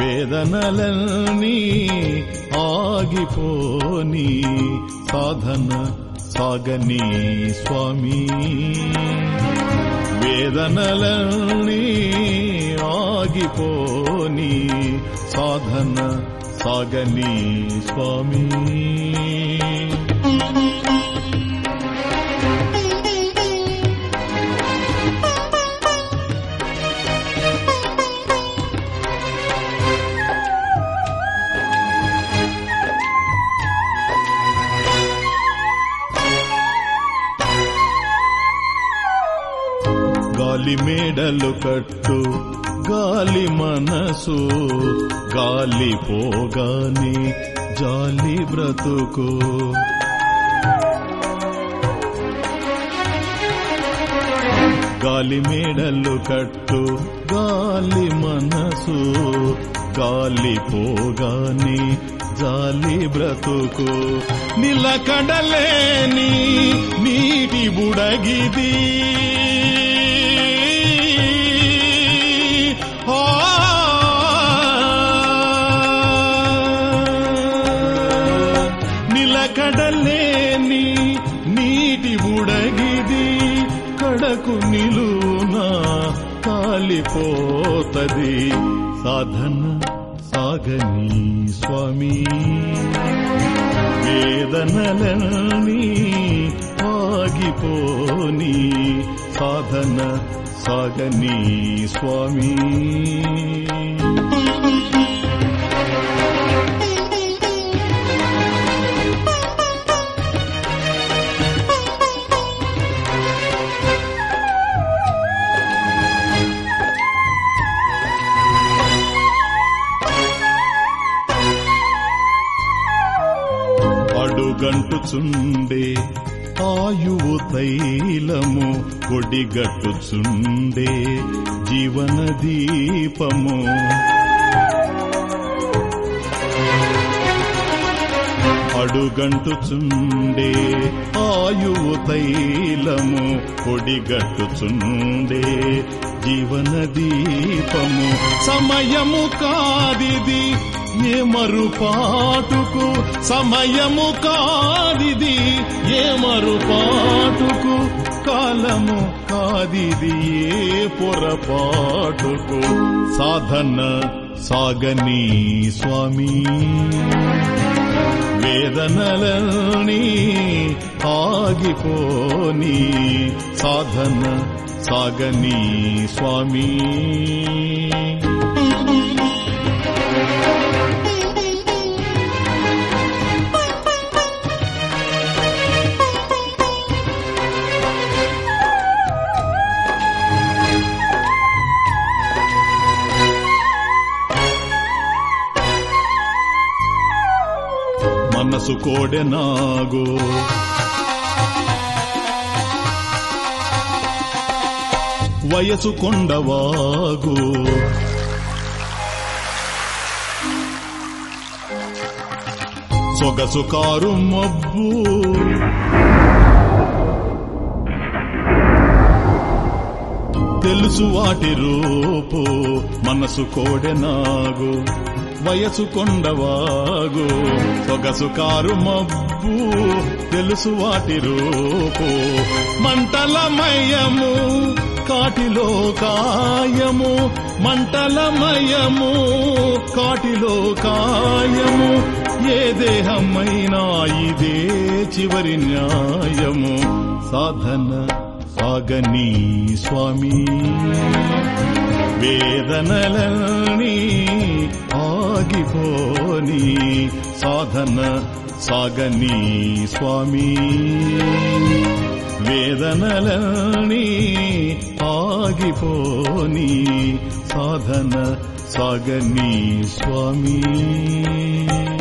వేదనలన్నీ ఆగిపోని సాధన సాగని స్వామి. వేదనలన్నీ ఆగిపోని సాధన సాగని స్వామి. గాలి మేడలు కట్టు గాలి మనసు గాలి పోగాని జాలి బ్రతుకు. గాలి మేడలు కట్టు గాలి మనసు గాలి పోగాని జాలి బ్రతుకు. నిలకడలేని నీటి బుడగిది. కడలేని నీటి ఉడగిది కడకు నిలునా కాలిపోతది. సాధన సాగని స్వామి వేదనలని ఆగిపోని సాధన సాగని స్వామి. అడుగంటుచుండే ఆయువు తైలము కొడిగట్టుచుండే జీవన దీపము. అడుగంటుచుండే ఆయువు తైలము కొడిగట్టుచుండే జీవన దీపము. సమయము కాదిది ఏ మరుపాటుకు? సమయము కాదిది. ఏ మరుపాటుకు? కాలము కాదిది. ఏ పొరపాటుకు? సాధన సాగని స్వామి. వేదనలని ఆగిపోని సాధన సాగని స్వామి. మనసు కోడెనాగు వయసు కొండవాగు సొగసు కారు మబ్బు. తెలుసు వాటి రూపు మనసు కోడెనాగు వయసు కొండవాగు సొగసు కారు మబ్బు తెలుసు వాటి రూపు. మంటలమయము కాటిలో కాయము మంటలమయము కాటిలో కాయము ఏ దేహమైనా ఇదే చివరి న్యాయము. సాధన సాగని స్వామి. వేదనలని ఆగిపోని సాధన సాగని స్వామి. వేదనలని ఆగిపోని సాధన సాగని స్వామి.